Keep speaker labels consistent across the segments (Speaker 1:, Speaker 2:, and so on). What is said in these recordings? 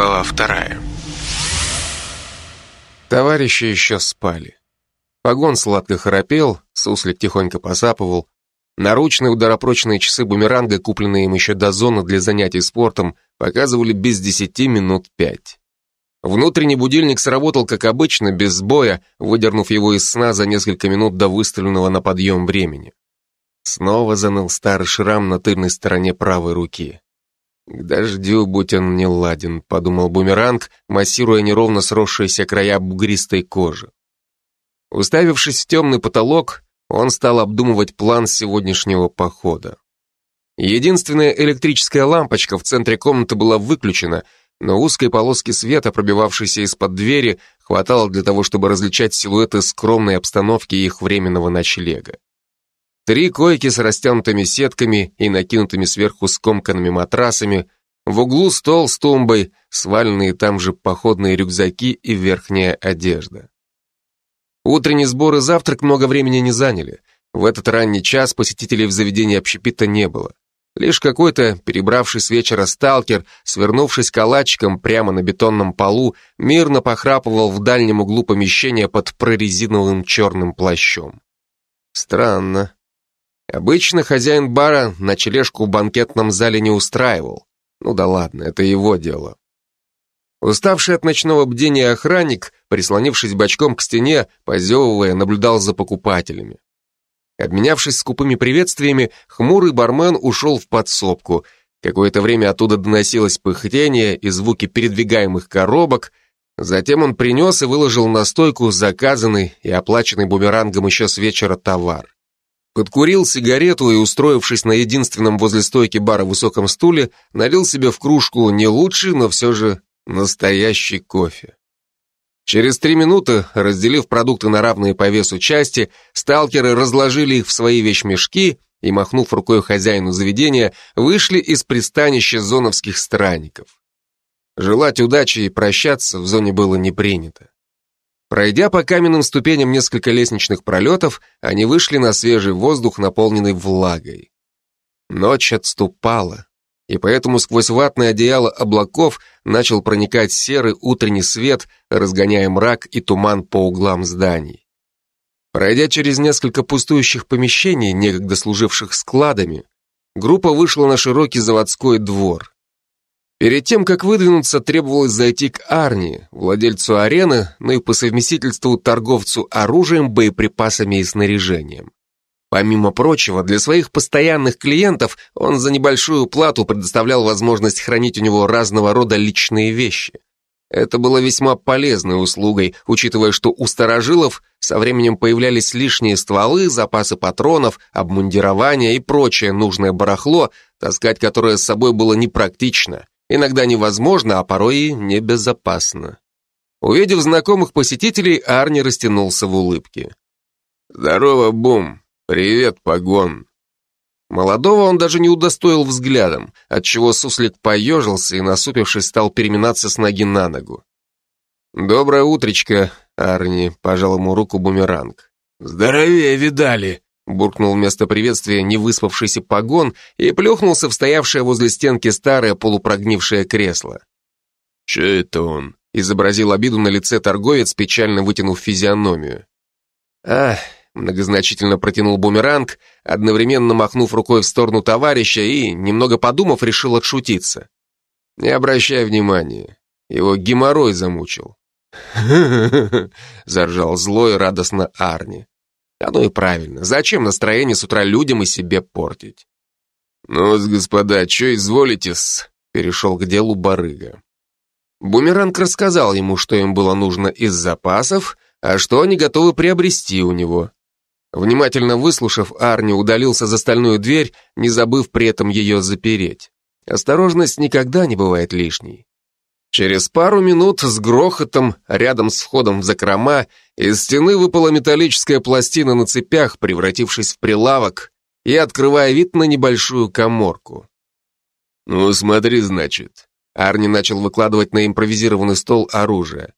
Speaker 1: Глава вторая. Товарищи еще спали. Погон сладко храпел, суслик тихонько посапывал. Наручные ударопрочные часы бумеранга, купленные им еще до зоны для занятий спортом, показывали без десяти минут пять. Внутренний будильник сработал, как обычно, без сбоя, выдернув его из сна за несколько минут до выставленного на подъем времени. Снова заныл старый шрам на тыльной стороне правой руки. «К дождю, будь он не ладен», — подумал бумеранг, массируя неровно сросшиеся края бугристой кожи. Уставившись в темный потолок, он стал обдумывать план сегодняшнего похода. Единственная электрическая лампочка в центре комнаты была выключена, но узкой полоски света, пробивавшейся из-под двери, хватало для того, чтобы различать силуэты скромной обстановки их временного ночлега. Три койки с растянутыми сетками и накинутыми сверху скомканными матрасами, в углу стол с тумбой, сваленные там же походные рюкзаки и верхняя одежда. Утренний сбор и завтрак много времени не заняли. В этот ранний час посетителей в заведении общепита не было. Лишь какой-то, перебравший с вечера сталкер, свернувшись калачиком прямо на бетонном полу, мирно похрапывал в дальнем углу помещения под прорезиновым черным плащом. Странно. Обычно хозяин бара ночлежку в банкетном зале не устраивал. Ну да ладно, это его дело. Уставший от ночного бдения охранник, прислонившись бочком к стене, позевывая, наблюдал за покупателями. Обменявшись скупыми приветствиями, хмурый бармен ушел в подсобку. Какое-то время оттуда доносилось пыхтение и звуки передвигаемых коробок. Затем он принес и выложил на стойку заказанный и оплаченный бумерангом еще с вечера товар. Подкурил сигарету и, устроившись на единственном возле стойки бара высоком стуле, налил себе в кружку не лучший, но все же настоящий кофе. Через три минуты, разделив продукты на равные по весу части, сталкеры разложили их в свои вещмешки и, махнув рукой хозяину заведения, вышли из пристанища зоновских странников. Желать удачи и прощаться в зоне было не принято. Пройдя по каменным ступеням несколько лестничных пролетов, они вышли на свежий воздух, наполненный влагой. Ночь отступала, и поэтому сквозь ватное одеяло облаков начал проникать серый утренний свет, разгоняя мрак и туман по углам зданий. Пройдя через несколько пустующих помещений, некогда служивших складами, группа вышла на широкий заводской двор. Перед тем, как выдвинуться, требовалось зайти к Арни, владельцу арены, но и по совместительству торговцу оружием, боеприпасами и снаряжением. Помимо прочего, для своих постоянных клиентов он за небольшую плату предоставлял возможность хранить у него разного рода личные вещи. Это было весьма полезной услугой, учитывая, что у старожилов со временем появлялись лишние стволы, запасы патронов, обмундирование и прочее нужное барахло, таскать которое с собой было непрактично. Иногда невозможно, а порой и небезопасно. Увидев знакомых посетителей, Арни растянулся в улыбке. «Здорово, Бум! Привет, Погон!» Молодого он даже не удостоил взглядом, отчего суслик поежился и, насупившись, стал переминаться с ноги на ногу. «Доброе утречко, Арни», — пожал ему руку бумеранг.
Speaker 2: «Здоровее видали», буркнул вместо приветствия невыспавшийся погон и плюхнулся в стоявшее возле стенки старое полупрогнившее кресло.
Speaker 1: «Че это он?» — изобразил обиду на лице торговец, печально вытянув физиономию.
Speaker 2: «Ах!» — многозначительно протянул бумеранг, одновременно махнув рукой в сторону товарища и, немного подумав, решил отшутиться.
Speaker 1: «Не обращай внимания, его геморрой замучил».
Speaker 2: заржал злой радостно Арни. Оно и правильно. Зачем настроение с утра людям и себе портить?
Speaker 1: ну господа, что изволите-с? Перешел к делу барыга.
Speaker 2: Бумеранг рассказал ему, что им было нужно из запасов, а что они готовы приобрести у него. Внимательно выслушав, Арни удалился за стальную дверь, не забыв при этом ее запереть. Осторожность никогда не бывает лишней. Через пару минут с грохотом, рядом с входом в закрома, из стены выпала металлическая пластина на цепях, превратившись в прилавок и открывая вид на небольшую коморку.
Speaker 1: «Ну, смотри, значит».
Speaker 2: Арни начал выкладывать на импровизированный стол оружие.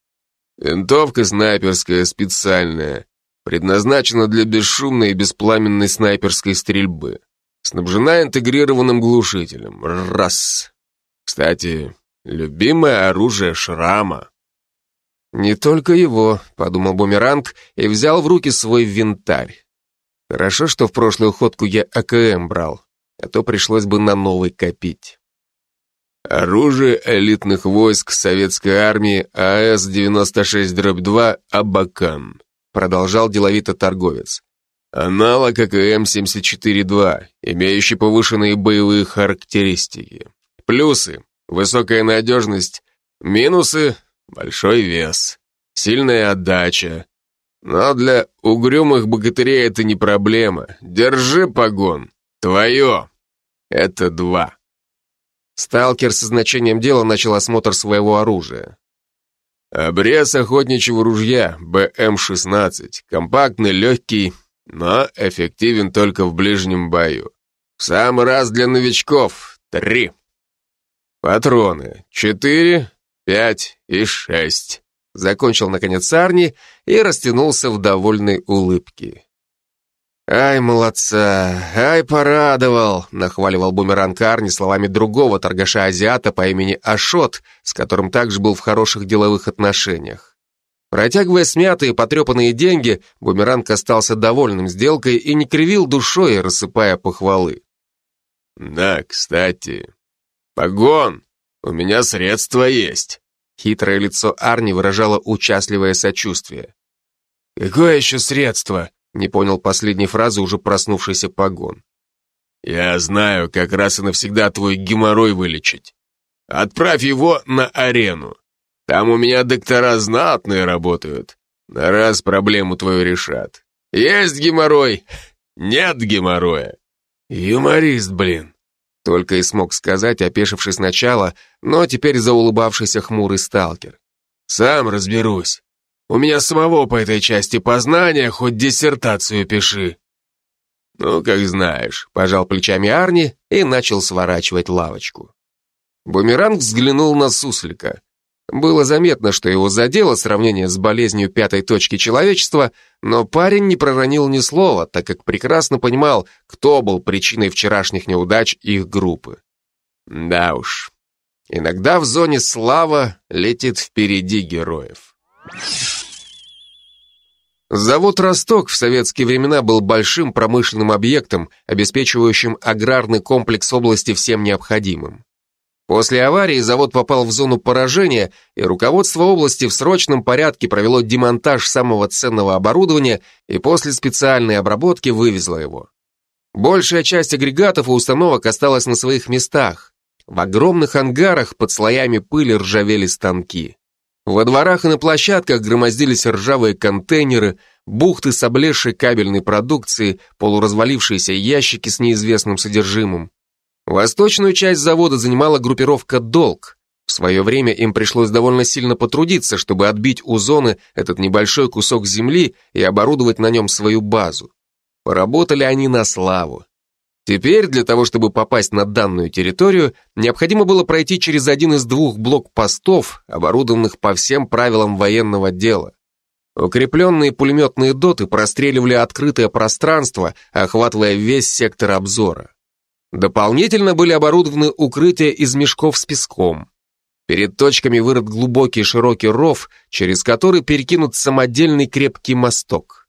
Speaker 1: «Винтовка снайперская специальная, предназначена для бесшумной и беспламенной снайперской стрельбы. Снабжена интегрированным глушителем. Раз. Кстати,
Speaker 2: любимое оружие Шрама».
Speaker 1: «Не только его», — подумал Бумеранг и взял в руки свой винтарь. Хорошо, что в прошлую ходку я АКМ брал, а то пришлось бы на новый копить.
Speaker 2: Оружие элитных войск советской армии АС-96-2 «Абакан», продолжал деловито торговец. Аналог АКМ-74-2, имеющий повышенные боевые характеристики. Плюсы – высокая надежность, минусы – большой вес, сильная отдача. Но для угрюмых богатырей это не проблема. Держи погон. Твое. Это два.
Speaker 1: Сталкер со значением дела начал осмотр своего оружия.
Speaker 2: Обрез охотничьего ружья БМ-16. Компактный, легкий, но эффективен только в ближнем бою. В самый раз для новичков. Три. Патроны. Четыре, пять и шесть.
Speaker 1: Закончил, наконец, Арни и растянулся в довольной улыбке. «Ай, молодца! Ай, порадовал!» — нахваливал бумеранг Арни словами другого торгаша-азиата по имени Ашот, с которым также был в хороших деловых отношениях. Протягивая смятые, потрепанные деньги, бумеранг остался довольным сделкой и не кривил душой, рассыпая похвалы.
Speaker 2: «Да, кстати, погон! У меня средства есть!»
Speaker 1: Хитрое лицо Арни выражало участливое сочувствие.
Speaker 2: «Какое еще средство?»
Speaker 1: Не понял последней фразы уже проснувшийся погон.
Speaker 2: «Я знаю, как раз и навсегда твой геморрой вылечить. Отправь его на арену. Там у меня доктора знатные работают. На раз проблему твою решат. Есть геморрой, нет геморроя. Юморист, блин.
Speaker 1: Только и смог сказать, опешивший сначала, но теперь заулыбавшийся хмурый сталкер.
Speaker 2: Сам разберусь. У меня самого по этой части познания хоть диссертацию пиши. Ну, как знаешь, пожал плечами Арни и начал сворачивать лавочку.
Speaker 1: Бумеранг взглянул на суслика. Было заметно, что его задело сравнение с болезнью пятой точки человечества, но парень не проронил ни слова, так как прекрасно понимал, кто был причиной вчерашних неудач их группы. Да уж, иногда в зоне слава летит впереди героев. Завод «Росток» в советские времена был большим промышленным объектом, обеспечивающим аграрный комплекс области всем необходимым. После аварии завод попал в зону поражения, и руководство области в срочном порядке провело демонтаж самого ценного оборудования и после специальной обработки вывезло его. Большая часть агрегатов и установок осталась на своих местах. В огромных ангарах под слоями пыли ржавели станки. Во дворах и на площадках громоздились ржавые контейнеры, бухты с облезшей кабельной продукцией, полуразвалившиеся ящики с неизвестным содержимым. Восточную часть завода занимала группировка «Долг». В свое время им пришлось довольно сильно потрудиться, чтобы отбить у зоны этот небольшой кусок земли и оборудовать на нем свою базу. Поработали они на славу. Теперь для того, чтобы попасть на данную территорию, необходимо было пройти через один из двух блокпостов, оборудованных по всем правилам военного дела. Укрепленные пулеметные доты простреливали открытое пространство, охватывая весь сектор обзора. Дополнительно были оборудованы укрытия из мешков с песком. Перед точками вырыт глубокий широкий ров, через который перекинут самодельный крепкий мосток.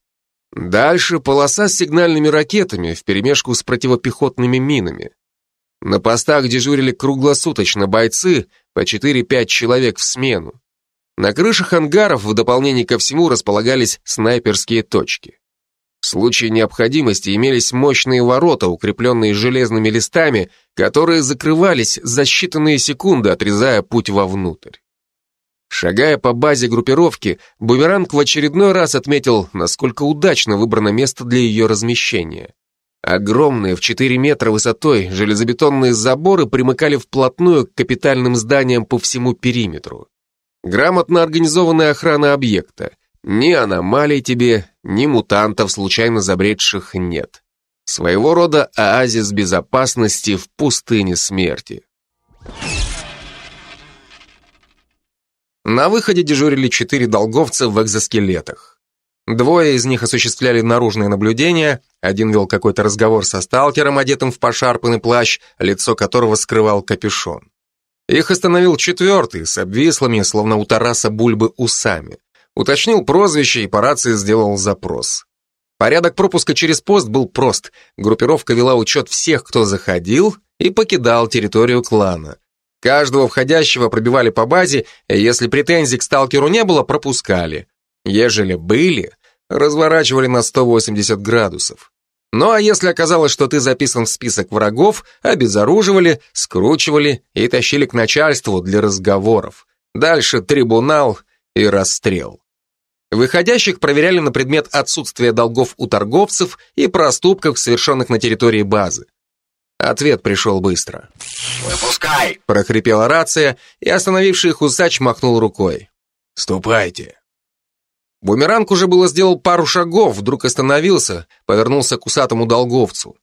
Speaker 1: Дальше полоса с сигнальными ракетами вперемешку с противопехотными минами. На постах дежурили круглосуточно бойцы, по 4-5 человек в смену. На крышах ангаров в дополнение ко всему располагались снайперские точки. В случае необходимости имелись мощные ворота, укрепленные железными листами, которые закрывались за считанные секунды, отрезая путь вовнутрь. Шагая по базе группировки, Бумеранг в очередной раз отметил, насколько удачно выбрано место для ее размещения. Огромные в 4 метра высотой железобетонные заборы примыкали вплотную к капитальным зданиям по всему периметру. Грамотно организованная охрана объекта. Ни аномалий тебе, ни мутантов, случайно забредших, нет. Своего рода оазис безопасности в пустыне смерти. На выходе дежурили четыре долговца в экзоскелетах. Двое из них осуществляли наружное наблюдение, один вел какой-то разговор со сталкером, одетым в пошарпанный плащ, лицо которого скрывал капюшон. Их остановил четвертый, с обвислыми, словно у Тараса Бульбы, усами. Уточнил прозвище и по рации сделал запрос. Порядок пропуска через пост был прост. Группировка вела учет всех, кто заходил и покидал территорию клана. Каждого входящего пробивали по базе, и если претензий к сталкеру не было, пропускали. Ежели были, разворачивали на 180 градусов. Ну а если оказалось, что ты записан в список врагов, обезоруживали, скручивали и тащили к начальству для разговоров. Дальше трибунал и расстрел. Выходящих проверяли на предмет отсутствия долгов у торговцев и проступков, совершенных на территории базы. Ответ пришел быстро.
Speaker 2: «Выпускай!»
Speaker 1: – прохрипела рация, и остановивший их усач махнул рукой.
Speaker 2: «Ступайте!»
Speaker 1: Бумеранг уже было сделал пару шагов, вдруг остановился, повернулся к усатому долговцу.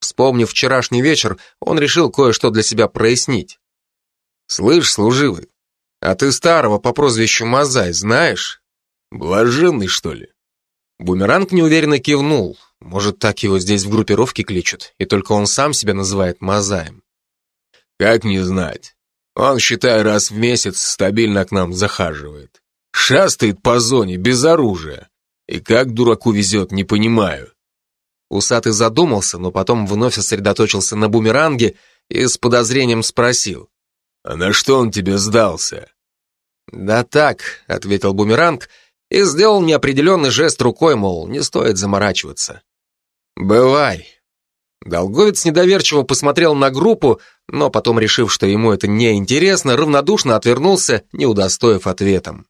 Speaker 1: Вспомнив вчерашний вечер, он решил кое-что для себя прояснить. «Слышь, служивый, а ты старого по прозвищу Мазай знаешь?
Speaker 2: Блаженный, что ли?»
Speaker 1: Бумеранг неуверенно кивнул. Может, так его здесь в группировке кличут, и только он сам себя называет Мазаем.
Speaker 2: «Как не знать? Он, считай, раз в месяц стабильно к нам захаживает. Шастает по зоне, без оружия. И как дураку везет, не понимаю.
Speaker 1: Усатый задумался, но потом вновь сосредоточился на бумеранге и с подозрением спросил.
Speaker 2: «А на что он тебе сдался?»
Speaker 1: «Да так», — ответил бумеранг и сделал неопределенный жест рукой, мол, не стоит заморачиваться. «Бывай». Долговец недоверчиво посмотрел на группу, но потом, решив, что ему это неинтересно, равнодушно отвернулся, не удостоив ответом.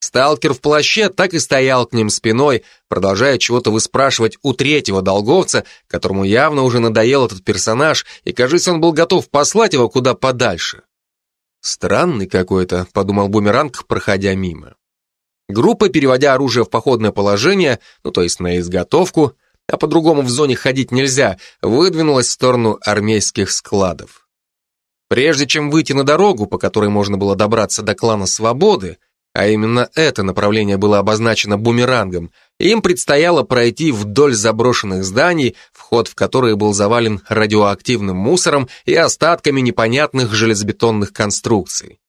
Speaker 1: Сталкер в плаще так и стоял к ним спиной, продолжая чего-то выспрашивать у третьего долговца, которому явно уже надоел этот персонаж, и, кажется, он был готов послать его куда подальше. «Странный какой-то», — подумал Бумеранг, проходя мимо. Группа, переводя оружие в походное положение, ну то есть на изготовку, а по-другому в зоне ходить нельзя, выдвинулась в сторону армейских складов. Прежде чем выйти на дорогу, по которой можно было добраться до клана Свободы, а именно это направление было обозначено бумерангом, им предстояло пройти вдоль заброшенных зданий, вход в которые был завален радиоактивным мусором и остатками непонятных железобетонных конструкций.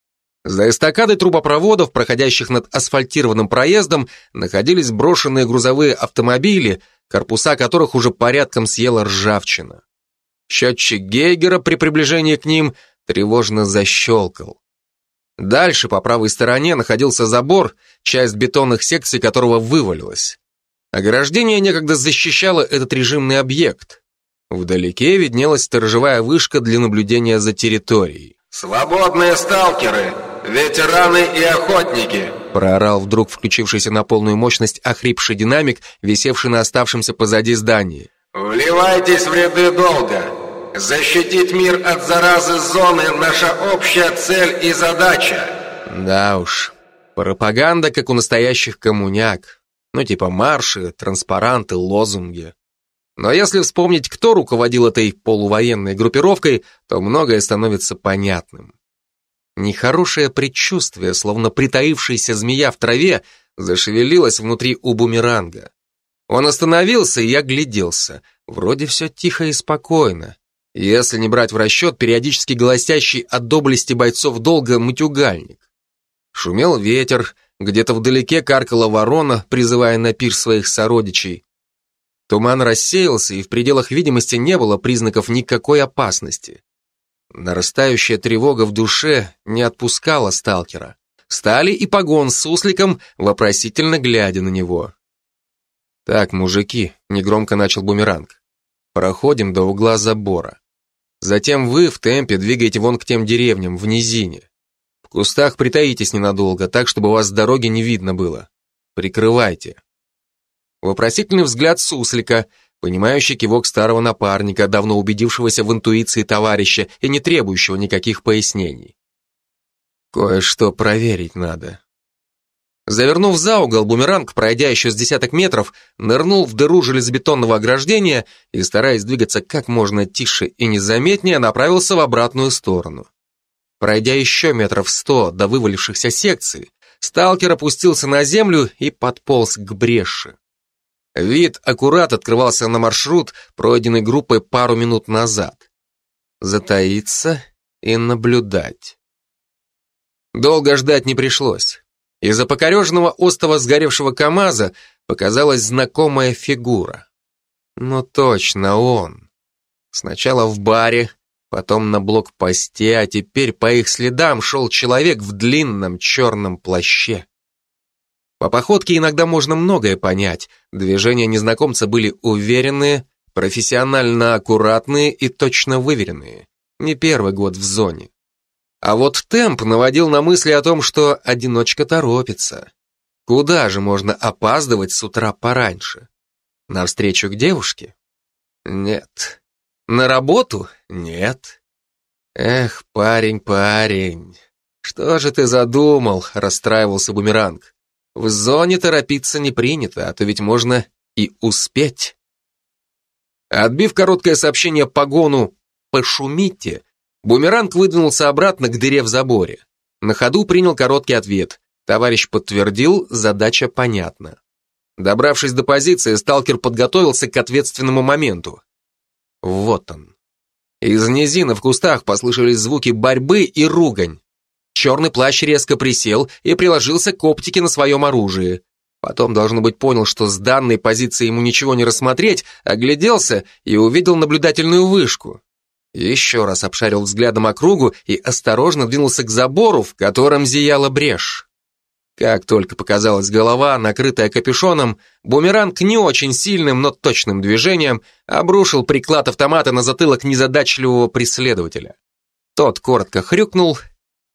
Speaker 1: За эстакадой трубопроводов, проходящих над асфальтированным проездом, находились брошенные грузовые автомобили, корпуса которых уже порядком съела ржавчина. Счетчик Гейгера при приближении к ним тревожно защелкал. Дальше, по правой стороне, находился забор, часть бетонных секций которого вывалилась. Ограждение некогда защищало этот режимный объект. Вдалеке виднелась сторожевая вышка для наблюдения за территорией.
Speaker 3: «Свободные сталкеры! Ветераны и охотники!»
Speaker 1: проорал вдруг включившийся на полную мощность охрипший динамик, висевший на оставшемся позади здании.
Speaker 3: «Вливайтесь в ряды долга! Защитить мир от заразы зоны – наша общая цель и задача.
Speaker 1: Да уж, пропаганда, как у настоящих коммуняк. Ну, типа марши, транспаранты, лозунги. Но если вспомнить, кто руководил этой полувоенной группировкой, то многое становится понятным. Нехорошее предчувствие, словно притаившаяся змея в траве, зашевелилось внутри у бумеранга. Он остановился и огляделся. Вроде все тихо и спокойно. Если не брать в расчет периодически голосящий от доблести бойцов долго матюгальник. Шумел ветер, где-то вдалеке каркала ворона, призывая на пир своих сородичей. Туман рассеялся, и в пределах видимости не было признаков никакой опасности. Нарастающая тревога в душе не отпускала сталкера. Стали и погон с сусликом, вопросительно глядя на него. «Так, мужики», — негромко начал бумеранг, — «проходим до угла забора. Затем вы в темпе двигаете вон к тем деревням, в низине. В кустах притаитесь ненадолго, так, чтобы вас с дороги не видно было. Прикрывайте. Вопросительный взгляд суслика, понимающий кивок старого напарника, давно убедившегося в интуиции товарища и не требующего никаких пояснений. Кое-что проверить надо. Завернув за угол, бумеранг, пройдя еще с десяток метров, нырнул в дыру железобетонного ограждения и, стараясь двигаться как можно тише и незаметнее, направился в обратную сторону. Пройдя еще метров сто до вывалившихся секций, сталкер опустился на землю и подполз к бреши. Вид аккурат открывался на маршрут, пройденный группой пару минут назад. Затаиться и наблюдать. Долго ждать не пришлось. Из-за покореженного остова сгоревшего КамАЗа показалась знакомая фигура. Ну точно он. Сначала в баре, потом на блокпосте, а теперь по их следам шел человек в длинном черном плаще. По походке иногда можно многое понять. Движения незнакомца были уверенные, профессионально аккуратные и точно выверенные. Не первый год в зоне. А вот темп наводил на мысли о том, что одиночка торопится. Куда же можно опаздывать с утра пораньше? На встречу к девушке? Нет. На работу? Нет. Эх, парень, парень, что же ты задумал, расстраивался бумеранг. В зоне торопиться не принято, а то ведь можно и успеть. Отбив короткое сообщение погону «пошумите», бумеранг выдвинулся обратно к дыре в заборе. На ходу принял короткий ответ. Товарищ подтвердил, задача понятна. Добравшись до позиции, сталкер подготовился к ответственному моменту. Вот он. Из низины в кустах послышались звуки борьбы и ругань. Черный плащ резко присел и приложился к оптике на своем оружии. Потом, должно быть, понял, что с данной позиции ему ничего не рассмотреть, огляделся и увидел наблюдательную вышку. Еще раз обшарил взглядом округу и осторожно двинулся к забору, в котором зияла брешь. Как только показалась голова, накрытая капюшоном, бумеранг не очень сильным, но точным движением обрушил приклад автомата на затылок незадачливого преследователя. Тот коротко хрюкнул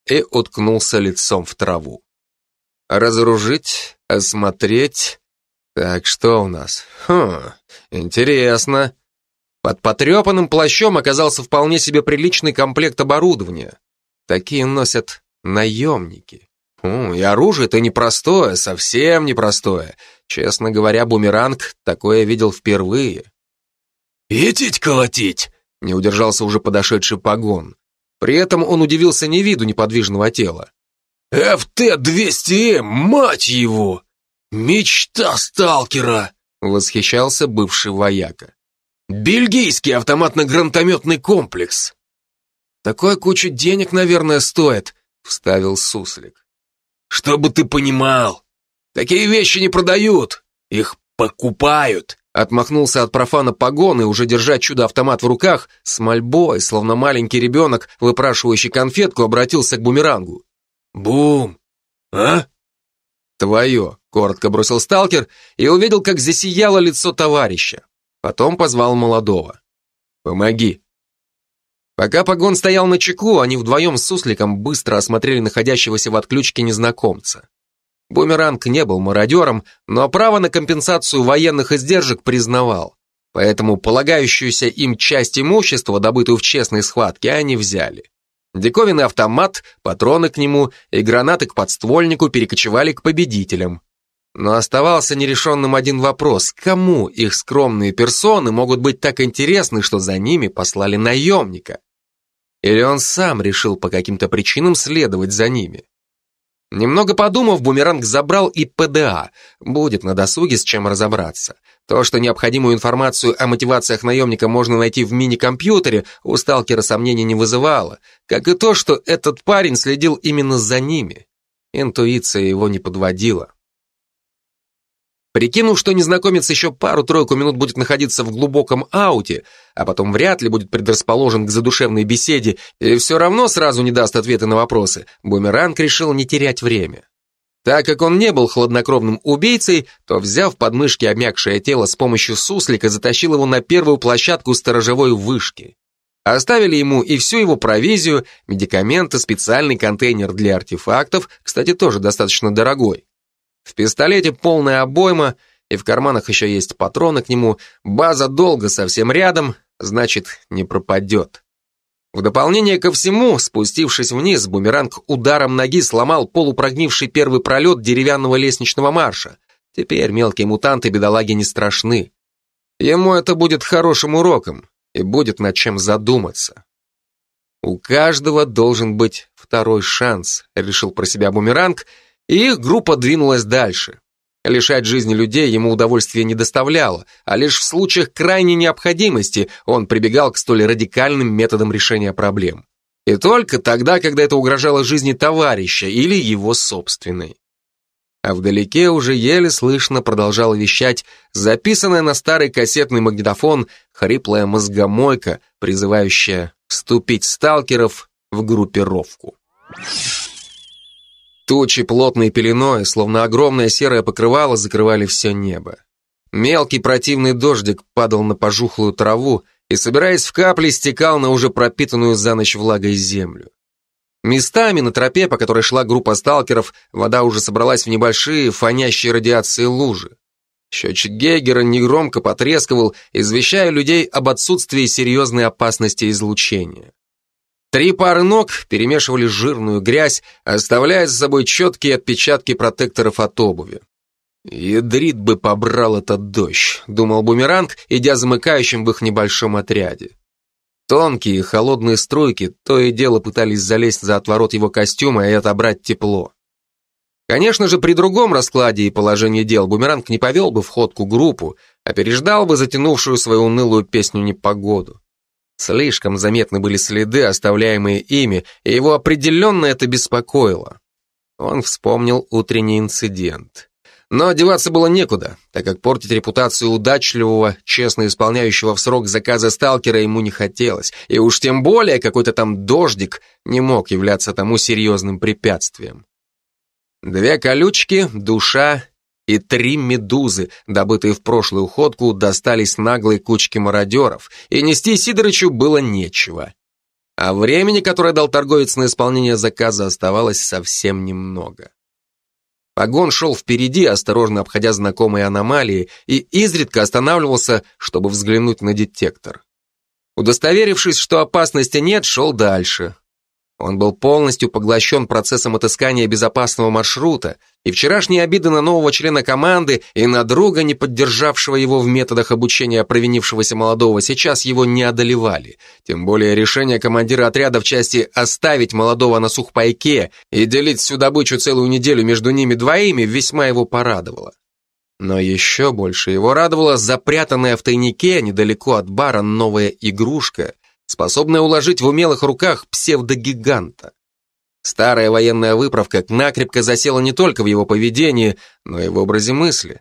Speaker 1: и уткнулся лицом в траву. Разоружить, осмотреть... Так, что у нас? Хм, интересно. Под потрепанным плащом оказался вполне себе приличный комплект оборудования. Такие носят наемники. Хм, и оружие-то непростое, совсем непростое. Честно говоря, бумеранг такое видел впервые.
Speaker 2: «Етить колотить!» — не удержался уже подошедший погон.
Speaker 1: При этом он удивился не виду неподвижного тела.
Speaker 2: «ФТ-200М, мать его! Мечта сталкера!» Восхищался бывший вояка. «Бельгийский автоматно-гранатометный комплекс!»
Speaker 1: «Такое кучу денег, наверное, стоит», — вставил Суслик.
Speaker 2: «Чтобы ты понимал, такие вещи не продают, их покупают!»
Speaker 1: Отмахнулся от профана погон и, уже держа чудо-автомат в руках, с мольбой, словно маленький ребенок, выпрашивающий конфетку, обратился к бумерангу.
Speaker 2: «Бум! А?»
Speaker 1: «Твое», — коротко бросил сталкер и увидел, как засияло лицо товарища. Потом позвал молодого. «Помоги». Пока погон стоял на чеку, они вдвоем с сусликом быстро осмотрели находящегося в отключке незнакомца. Бумеранг не был мародером, но право на компенсацию военных издержек признавал. Поэтому полагающуюся им часть имущества, добытую в честной схватке, они взяли. Диковинный автомат, патроны к нему и гранаты к подствольнику перекочевали к победителям. Но оставался нерешенным один вопрос, кому их скромные персоны могут быть так интересны, что за ними послали наемника? Или он сам решил по каким-то причинам следовать за ними? Немного подумав, бумеранг забрал и ПДА. Будет на досуге с чем разобраться. То, что необходимую информацию о мотивациях наемника можно найти в мини-компьютере, у сталкера сомнений не вызывало. Как и то, что этот парень следил именно за ними. Интуиция его не подводила. Прикинув, что незнакомец еще пару-тройку минут будет находиться в глубоком ауте, а потом вряд ли будет предрасположен к задушевной беседе и все равно сразу не даст ответы на вопросы, Бумеранг решил не терять время. Так как он не был хладнокровным убийцей, то, взяв подмышки обмякшее тело с помощью суслика, затащил его на первую площадку сторожевой вышки. Оставили ему и всю его провизию, медикаменты, специальный контейнер для артефактов, кстати, тоже достаточно дорогой. В пистолете полная обойма, и в карманах еще есть патроны к нему. База долго совсем рядом, значит, не пропадет. В дополнение ко всему, спустившись вниз, бумеранг ударом ноги сломал полупрогнивший первый пролет деревянного лестничного марша. Теперь мелкие мутанты бедолаги не страшны. Ему это будет хорошим уроком, и будет над чем задуматься. У каждого должен быть второй шанс, решил про себя бумеранг, и их группа двинулась дальше. Лишать жизни людей ему удовольствия не доставляло, а лишь в случаях крайней необходимости он прибегал к столь радикальным методам решения проблем. И только тогда, когда это угрожало жизни товарища или его собственной. А вдалеке уже еле слышно продолжала вещать записанная на старый кассетный магнитофон хриплая мозгомойка, призывающая вступить сталкеров в группировку. Тучи плотной пеленой, словно огромное серое покрывало, закрывали все небо. Мелкий противный дождик падал на пожухлую траву и, собираясь в капли, стекал на уже пропитанную за ночь влагой землю. Местами на тропе, по которой шла группа сталкеров, вода уже собралась в небольшие, фонящие радиации лужи. Счетчик Гейгера негромко потрескивал, извещая людей об отсутствии серьезной опасности излучения. Три пары ног перемешивали жирную грязь, оставляя за собой четкие отпечатки протекторов от обуви. «Ядрит бы побрал этот дождь», — думал Бумеранг, идя замыкающим в их небольшом отряде. Тонкие холодные струйки то и дело пытались залезть за отворот его костюма и отобрать тепло. Конечно же, при другом раскладе и положении дел Бумеранг не повел бы в ходку группу, а переждал бы затянувшую свою унылую песню непогоду. Слишком заметны были следы, оставляемые ими, и его определенно это беспокоило. Он вспомнил утренний инцидент. Но одеваться было некуда, так как портить репутацию удачливого, честно исполняющего в срок заказа сталкера ему не хотелось, и уж тем более какой-то там дождик не мог являться тому серьезным препятствием. Две колючки, душа и три медузы, добытые в прошлую ходку, достались наглой кучке мародеров, и нести Сидорычу было нечего. А времени, которое дал торговец на исполнение заказа, оставалось совсем немного. Погон шел впереди, осторожно обходя знакомые аномалии, и изредка останавливался, чтобы взглянуть на детектор. Удостоверившись, что опасности нет, шел дальше. Он был полностью поглощен процессом отыскания безопасного маршрута, и вчерашние обиды на нового члена команды и на друга, не поддержавшего его в методах обучения провинившегося молодого, сейчас его не одолевали. Тем более решение командира отряда в части оставить молодого на сухпайке и делить всю добычу целую неделю между ними двоими весьма его порадовало. Но еще больше его радовала запрятанная в тайнике недалеко от бара новая игрушка — способная уложить в умелых руках псевдогиганта. Старая военная выправка накрепко засела не только в его поведении, но и в образе мысли.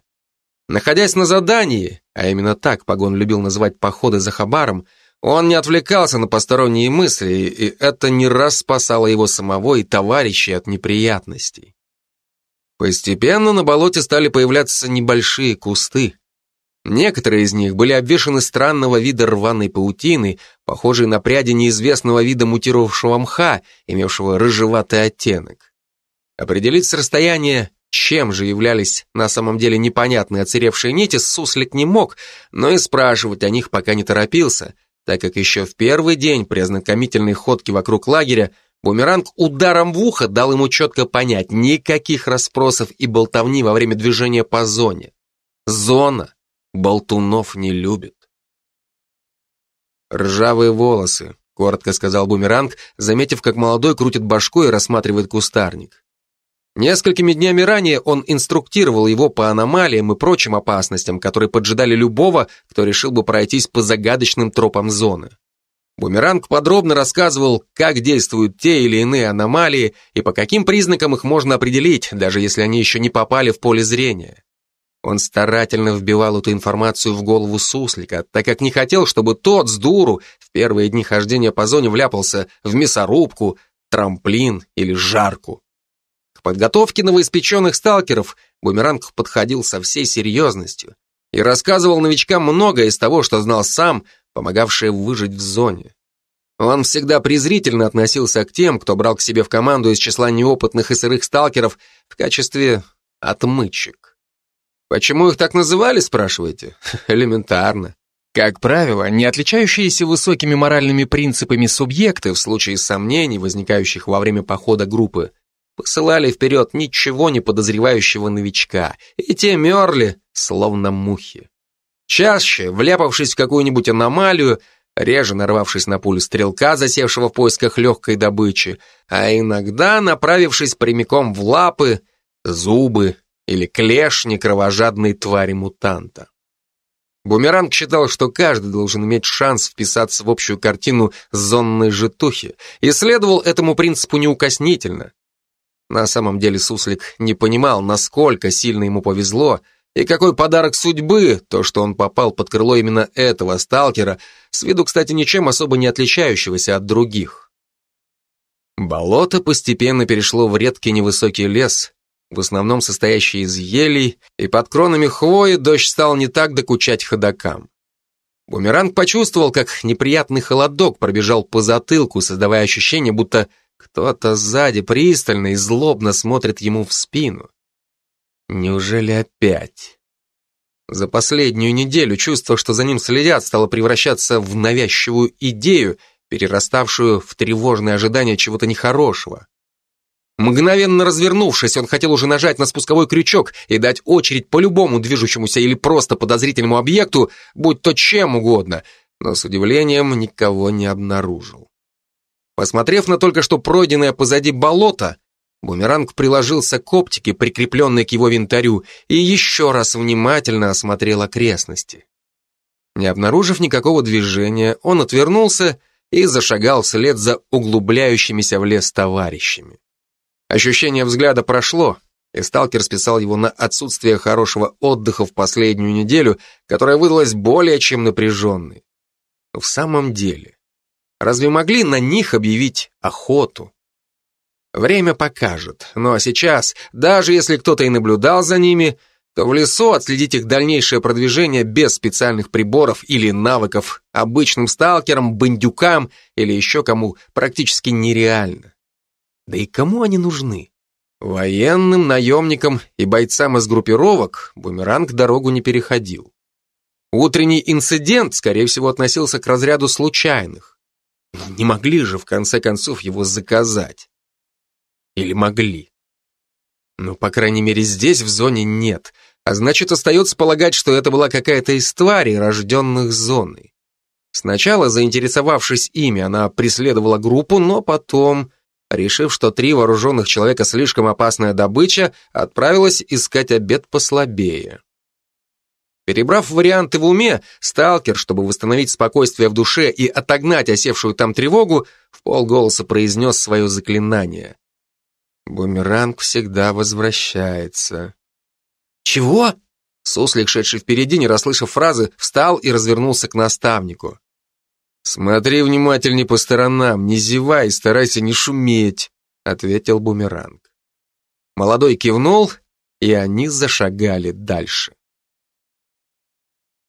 Speaker 1: Находясь на задании, а именно так Погон любил называть походы за Хабаром, он не отвлекался на посторонние мысли, и это не раз спасало его самого и товарищей от неприятностей. Постепенно на болоте стали появляться небольшие кусты, Некоторые из них были обвешаны странного вида рваной паутиной, похожей на пряди неизвестного вида мутировавшего мха, имевшего рыжеватый оттенок. Определить с расстояния, чем же являлись на самом деле непонятные оцаревшие нити, Суслик не мог, но и спрашивать о них пока не торопился, так как еще в первый день при ознакомительной ходке вокруг лагеря Бумеранг ударом в ухо дал ему четко понять, никаких расспросов и болтовни во время движения по зоне. Зона Болтунов не любит. «Ржавые волосы», — коротко сказал Бумеранг, заметив, как молодой крутит башкой и рассматривает кустарник. Несколькими днями ранее он инструктировал его по аномалиям и прочим опасностям, которые поджидали любого, кто решил бы пройтись по загадочным тропам зоны. Бумеранг подробно рассказывал, как действуют те или иные аномалии и по каким признакам их можно определить, даже если они еще не попали в поле зрения. Он старательно вбивал эту информацию в голову суслика, так как не хотел, чтобы тот с дуру в первые дни хождения по зоне вляпался в мясорубку, трамплин или жарку. К подготовке новоиспеченных сталкеров Бумеранг подходил со всей серьезностью и рассказывал новичкам многое из того, что знал сам, помогавшее выжить в зоне. Он всегда презрительно относился к тем, кто брал к себе в команду из числа неопытных и сырых сталкеров в качестве отмычек. Почему их так называли, спрашиваете? Элементарно. Как правило, не отличающиеся высокими моральными принципами субъекты в случае сомнений, возникающих во время похода группы, посылали вперед ничего не подозревающего новичка, и те мерли, словно мухи. Чаще, вляпавшись в какую-нибудь аномалию, реже нарвавшись на пулю стрелка, засевшего в поисках легкой добычи, а иногда направившись прямиком в лапы, зубы или клешни кровожадной твари-мутанта. Бумеранг считал, что каждый должен иметь шанс вписаться в общую картину зонной житухи, и следовал этому принципу неукоснительно. На самом деле Суслик не понимал, насколько сильно ему повезло, и какой подарок судьбы, то, что он попал под крыло именно этого сталкера, с виду, кстати, ничем особо не отличающегося от других. Болото постепенно перешло в редкий невысокий лес, в основном состоящий из елей, и под кронами хвои дождь стал не так докучать ходокам. Бумеранг почувствовал, как неприятный холодок пробежал по затылку, создавая ощущение, будто кто-то сзади пристально и злобно смотрит ему в спину. Неужели опять? За последнюю неделю чувство, что за ним следят, стало превращаться в навязчивую идею, перераставшую в тревожное ожидание чего-то нехорошего. Мгновенно развернувшись, он хотел уже нажать на спусковой крючок и дать очередь по любому движущемуся или просто подозрительному объекту, будь то чем угодно, но с удивлением никого не обнаружил. Посмотрев на только что пройденное позади болото, бумеранг приложился к оптике, прикрепленной к его винтарю, и еще раз внимательно осмотрел окрестности. Не обнаружив никакого движения, он отвернулся и зашагал вслед за углубляющимися в лес товарищами. Ощущение взгляда прошло, и сталкер списал его на отсутствие хорошего отдыха в последнюю неделю, которая выдалась более чем напряженной. Но в самом деле, разве могли на них объявить охоту? Время покажет, но сейчас, даже если кто-то и наблюдал за ними, то в лесу отследить их дальнейшее продвижение без специальных приборов или навыков обычным сталкерам, бандюкам или еще кому практически нереально. Да и кому они нужны? Военным, наемникам и бойцам из группировок бумеранг дорогу не переходил. Утренний инцидент, скорее всего, относился к разряду случайных. Но не могли же, в конце концов, его заказать. Или могли. Но, по крайней мере, здесь, в зоне, нет. А значит, остается полагать, что это была какая-то из тварей, рожденных зоной. Сначала, заинтересовавшись ими, она преследовала группу, но потом решив, что три вооруженных человека слишком опасная добыча, отправилась искать обед послабее. Перебрав варианты в уме, сталкер, чтобы восстановить спокойствие в душе и отогнать осевшую там тревогу, в полголоса произнес свое заклинание. Бумеранг всегда возвращается. «Чего?» Суслик, шедший впереди, не расслышав фразы, встал и развернулся к наставнику. «Смотри внимательней по сторонам, не зевай, старайся не шуметь», ответил бумеранг. Молодой кивнул, и они зашагали дальше.